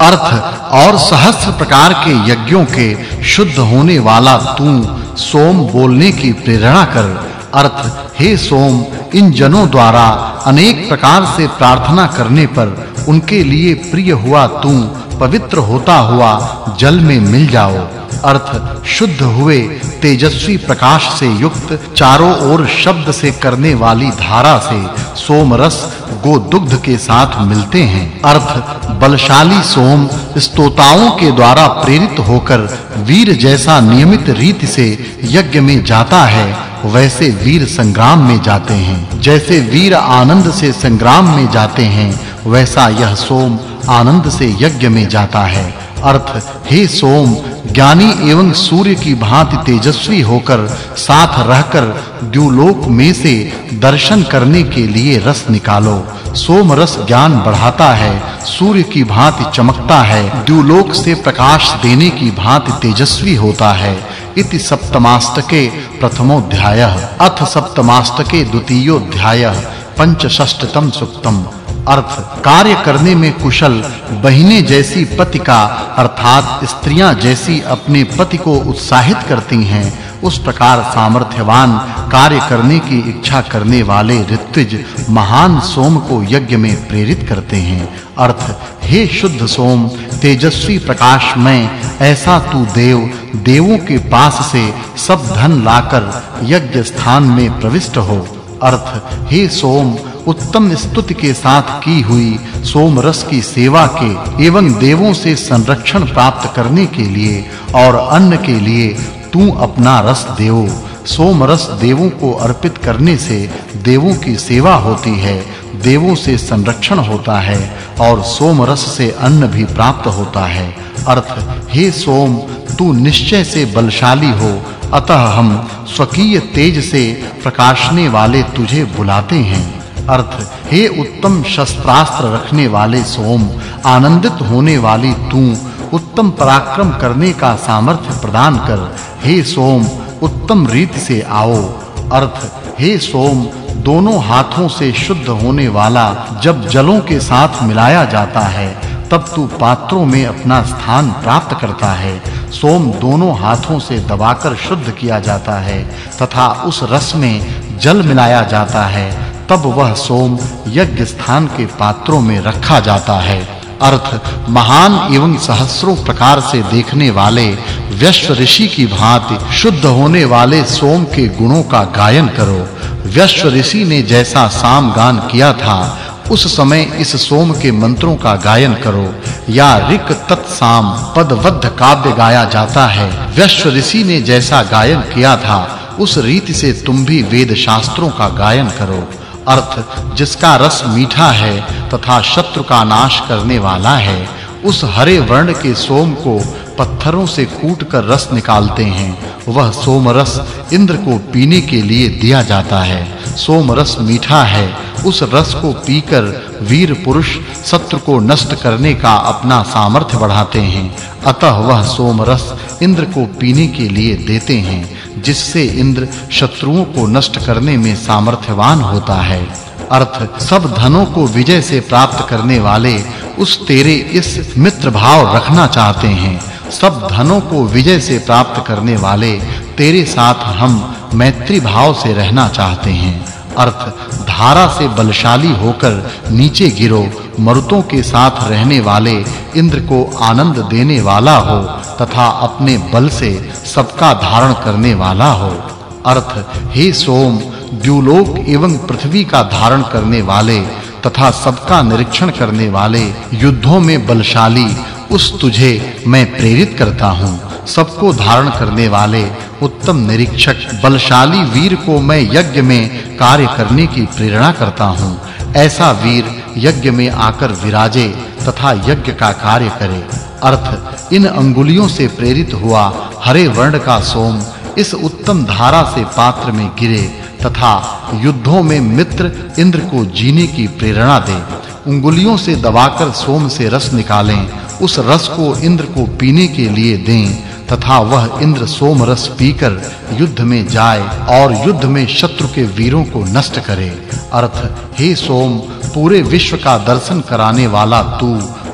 अर्थ और सहस्त्र प्रकार के यज्ञों के शुद्ध होने वाला तू सोम बोलने की प्रेरणा कर। अर्थ, हे सोम, इन जनों द्वारा अनेक प्रकार से प्रार्थना करने पर उनके लिए प्रिय हुआ तू। पवित्र होता हुआ जल में मिल जाओ। अर्थ, शुद्ध हुए, तेजस्वी प्रकाश से युक्त, चारों ओर शब्द से करने वाली धारा से सोम रस गो दुग्ध के साथ मिलते हैं। अर्थ, बलशाली सोम स्तोताओं के द्वारा प्रेरित होकर वीर जैसा नियमित रीति से यज्ञ में जाता है, वैसे वीर संग्राम में जाते हैं। जैसे वीर आनंद से संग्राम में जाते हैं वैसा यह सोम आनंद से यज्ञ में जाता है। अर्थ, हे सोम, ज्ञानी एवं सूर्य की भांति तेजस्वी होकर साथ रहकर द्युलोक में से दर्शन करने के लिए रस निकालो। सोम रस ज्ञान बढ़ाता है, सूर्य की भांति चमकता है, द्युलोक से प्रकाश देने की भांति तेजस्वी होता है। इति सप्तमाष्टके प्रथमोध्यायः। अथ सप्तमाष्टके द्वितीयोध्यायः। पंचषष्टतम सुक्तम। अर्थ, कार्य करने में कुशल, बहिने जैसी पति का, अर्थात स्त्रियाँ जैसी अपने पति को उत्साहित करती हैं, उस प्रकार सामर्थ्यवान कार्य करने की इच्छा करने वाले ऋत्विज महान सोम को यज्ञ में प्रेरित करते हैं। अर्थ, हे शुद्ध सोम, तेजस्वी प्रकाश में ऐसा तू देव, देवों के पास से सब धन लाकर यज्ञ स्थान में प्रविष्ट हो। अर्थ, हे सोम उत्तम स्तुति के साथ की हुई सोम रस की सेवा के एवं देवों से संरक्षण प्राप्त करने के लिए और अन्न के लिए तू अपना रस देव सोम रस देवों को अर्पित करने से देवों की सेवा होती है, देवों से संरक्षण होता है और सोम रस से अन्न भी प्राप्त होता है। अर्थ, हे सोम, तू निश्चय से बलशाली हो, अतः हम स्वकीय तेज से प्रकाशने वाले तुझे बुलाते हैं। अर्थ, हे उत्तम शस्त्रास्त्र रखने वाले सोम, आनंदित होने वाली तू, उत्तम पराक्रम करने का सामर्थ्य प्रदान कर। हे सोम, उत्तम रीति से आओ। अर्थ, हे सोम, दोनों हाथों से शुद्ध होने वाला जब जलों के साथ मिलाया जाता है, तब तू पात्रों में अपना स्थान प्राप्त करता है। सोम दोनों हाथों से दबाकर शुद्ध किया जाता है, तथा उस रस में जल मिलाया जाता है। तब वह सोम यज्ञ स्थान के पात्रों में रखा जाता है। अर्थ, महान एवं सहस्रों प्रकार से देखने वाले व्यश्व ऋषि की भांति शुद्ध होने वाले सोम के गुणों का गायन करो। व्यश्व ऋषि ने जैसा साम गान किया था, उस समय इस सोम के मंत्रों का गायन करो, या ऋक तत्साम पदवद्ध काव्य गाया जाता है। व्यश्व ऋषि ने जैसा गायन किया था, उस रीति से तुम भी वेद शास्त्रों का गायन करो। अर्थ, जिसका रस मीठा है तथा शत्रु का नाश करने वाला है, उस हरे वर्ण के सोम को पत्थरों से कूट कर रस निकालते हैं। वह सोम रस इंद्र को पीने के लिए दिया जाता है। सोम रस मीठा है उस रस को पीकर वीर पुरुष शत्रु को नष्ट करने का अपना सामर्थ्य बढ़ाते हैं। अतः वह सोम रस इंद्र को पीने के लिए देते हैं, जिससे इंद्र शत्रुओं को नष्ट करने में सामर्थ्यवान होता है। अर्थ, सब धनों को विजय से प्राप्त करने वाले उस तेरे इस मित्र भाव रखना चाहते हैं। सब धनों को विजय से प्राप्त करने वाले तेरे साथ हम मैत्री भाव से रहना चाहते हैं। अर्थ, धारा से बलशाली होकर नीचे गिरो, मरुतों के साथ रहने वाले, इंद्र को आनंद देने वाला हो, तथा अपने बल से सबका धारण करने वाला हो। अर्थ, हे सोम, द्युलोक एवं पृथ्वी का धारण करने वाले, तथा सबका निरीक्षण करने वाले युद्धों में बलशाली, उस तुझे मैं प्रेरित करता हूँ। सबको धारण करने वाले उत्तम निरीक्षक, बलशाली वीर को मैं यज्ञ में कार्य करने की प्रेरणा करता हूँ। ऐसा वीर यज्ञ में आकर विराजे तथा यज्ञ का कार्य करे। अर्थ, इन अंगुलियों से प्रेरित हुआ हरे वर्ण का सोम इस उत्तम धारा से पात्र में गिरे तथा युद्धों में मित्र इंद्र को जीने की प्रेरणा दे। उंगलियों से दबाकर सोम से रस निकालें, उस रस को इंद्र को पीने के लिए दें। तथा वह इंद्र सोम रस पीकर युद्ध में जाए और युद्ध में शत्रु के वीरों को नष्ट करे। अर्थ, हे सोम, पूरे विश्व का दर्शन कराने वाला तू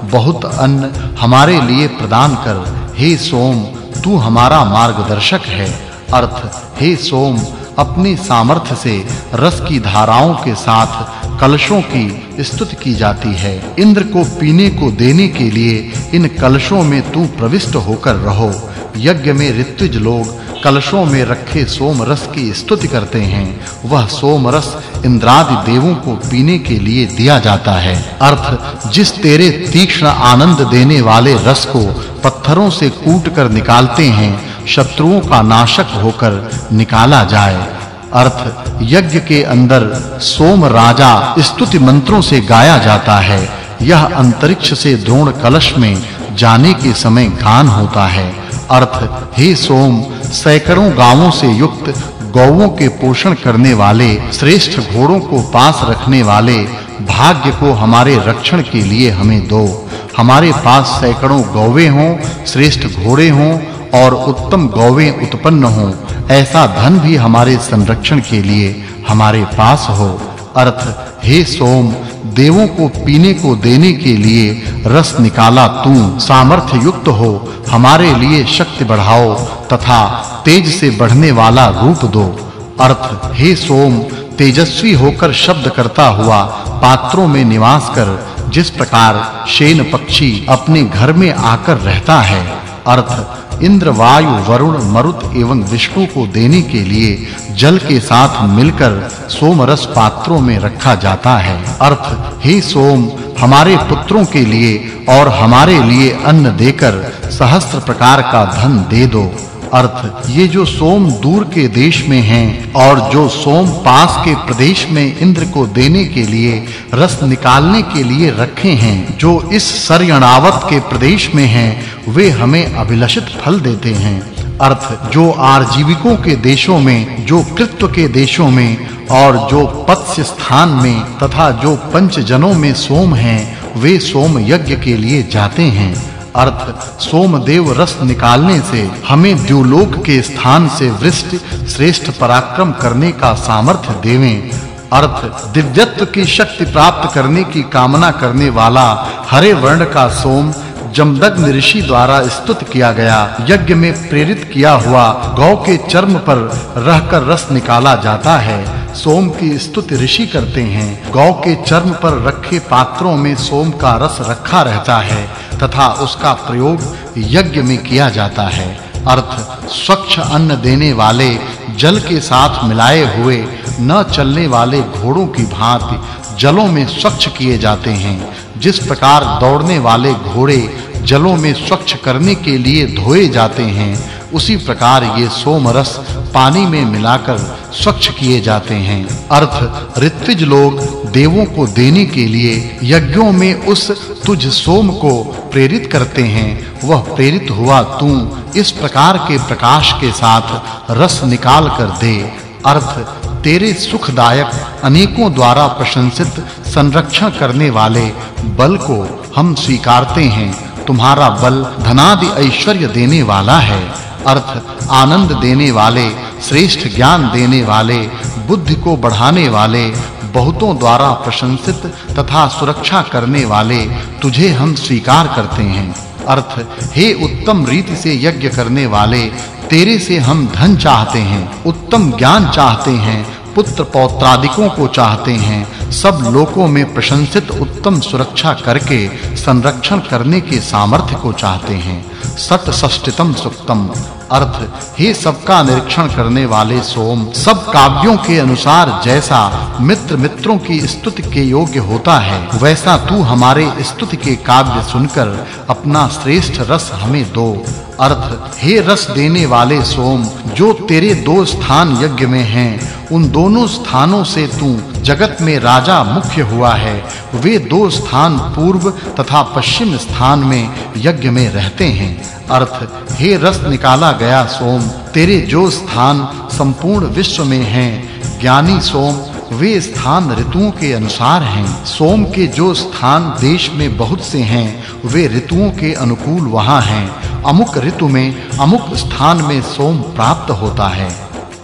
बहुत अन्न हमारे लिए प्रदान कर। हे सोम, तू हमारा मार्गदर्शक है। अर्थ, हे सोम, अपने सामर्थ्य से रस की धाराओं के साथ कलशों की स्तुति की जाती है। इंद्र को पीने को देने के लिए इन कलशों में तू प्रविष्ट होकर रहो। यज्ञ में ऋत्विज लोग, कलशों में रखे सोम रस की स्तुति करते हैं। वह सोम रस इंद्रादि देवों को पीने के लिए दिया जाता है। अर्थ, जिस तेरे तीक्ष्ण आनंद देने वाले रस को पत्थरों से कूट कर निकालते हैं, शत्रुओं का नाशक होकर निकाला जाए। अर्थ, यज्ञ के अंदर सोम राजा स्तुति मंत्रों से गाया जाता है। यह अंतरिक्ष से द्रोण कलश में जाने के समय गान होता है। अर्थ, हे सोम, सैकड़ों गाँवों से युक्त गौओं के पोषण करने वाले, श्रेष्ठ घोड़ों को पास रखने वाले, भाग्य को हमारे रक्षण के लिए हमें दो। हमारे पास सैकड़ों गौवे हों, श्रेष्ठ घोड़े हों, और उत्तम गौवें उत्पन्न हों, ऐसा धन भी हमारे संरक्षण के लिए हमारे पास हो। अर्थ, हे सोम देवों को पीने को देने के लिए रस निकाला तू सामर्थ्य युक्त हो, हमारे लिए शक्ति बढ़ाओ, तथा तेज से बढ़ने वाला रूप दो। अर्थ, हे सोम, तेजस्वी होकर शब्द करता हुआ पात्रों में निवास कर, जिस प्रकार शेन पक्षी अपने घर में आकर रहता है। अर्थ इंद्र वायु वरुण, मरुत एवं विष्णु को देने के लिए जल के साथ मिलकर सोम रस पात्रों में रखा जाता है। अर्थ, हे सोम, हमारे पुत्रों के लिए और हमारे लिए अन्न देकर सहस्त्र प्रकार का धन दे दो। अर्थ, ये जो सोम दूर के देश में हैं और जो सोम पास के प्रदेश में इंद्र को देने के लिए, रस निकालने के लिए रखे हैं, जो इस सरयणावत के प्रदेश में हैं, वे हमें अभिलषित फल देते हैं। अर्थ, जो आजीविकों के देशों में, जो कृत्व के देशों में, और जो पत्स्य स्थान में, तथा जो पंच जनों में सोम हैं, वे सोम यज्ञ के लिए जाते हैं। अर्थ सोमदेव रस निकालने से हमें द्युलोक के स्थान से वृष्टि, श्रेष्ठ पराक्रम करने का सामर्थ्य देवें। अर्थ दिव्यत्व की शक्ति प्राप्त करने की कामना करने वाला हरे वर्ण का सोम जमदग्नि ऋषि द्वारा स्तुत किया गया, यज्ञ में प्रेरित किया हुआ गौ के चर्म पर रहकर रस निकाला जाता है। सोम की स्तुति ऋषि करते हैं। गौ के चर्म पर रखे पात्रों में सोम का रस रखा रहता है। तथा उसका प्रयोग यज्ञ में किया जाता है। अर्थ, स्वच्छ अन्न देने वाले, जल के साथ मिलाए हुए, न चलने वाले घोड़ों की भांति जलों में स्वच्छ किए जाते हैं। जिस प्रकार दौड़ने वाले घोड़े जलों में स्वच्छ करने के लिए धोए जाते हैं, उसी प्रकार ये सोम रस पानी में मिलाकर स्वच्छ किए जाते हैं। अर्थ, ऋत्विज लोग देवों को देने के लिए यज्ञों में उस तुझ सोम को प्रेरित करते हैं। वह प्रेरित हुआ तू इस प्रकार के प्रकाश के साथ रस निकाल कर दे। अर्थ, तेरे सुखदायक अनेकों द्वारा प्रशंसित संरक्षण करने वाले बल को हम स्वीकारते हैं। तुम्हारा बल धनादि ऐश्वर्य देने वाला है। अर्थ, आनंद देने वाले, श्रेष्ठ ज्ञान देने वाले, बुद्धि को बढ़ाने वाले, बहुतों द्वारा प्रशंसित तथा सुरक्षा करने वाले, तुझे हम स्वीकार करते हैं। अर्थ, हे उत्तम रीति से यज्ञ करने वाले, तेरे से हम धन चाहते हैं, उत्तम ज्ञान चाहते हैं, पुत्र पौत्रादिकों को चाहते हैं, सब लोकों में प्रशंसित उत्तम सुरक्षा करके, संरक्षण करने के सामर्थ्य को चाहते हैं। सत षष्टितम सुक्तम। अर्थ, हे सबका निरीक्षण करने वाले सोम, सब काव्यों के अनुसार जैसा मित्र मित्रों की स्तुति के योग्य होता है, वैसा तू हमारे स्तुति के काव्य सुनकर अपना श्रेष्ठ रस हमें दो। अर्थ, हे रस देने वाले सोम, जो तेरे दो स्थान यज्ञ में हैं, उन दोनों स्थानों से तू जगत में राजा मुख्य हुआ है। वे दो स्थान पूर्व तथा पश्चिम स्थान में यज्ञ में रहते हैं। अर्थ, हे रस निकाला गया सोम, तेरे जो स्थान संपूर्ण विश्व में हैं, ज्ञानी सोम, वे स्थान ऋतुओं के अनुसार हैं। सोम के जो स्थान देश में बहुत से हैं, वे ऋतुओं के अनुकूल वहाँ हैं। अमुक ऋतु में अमुक स्थान में सोम प्राप्त होता है।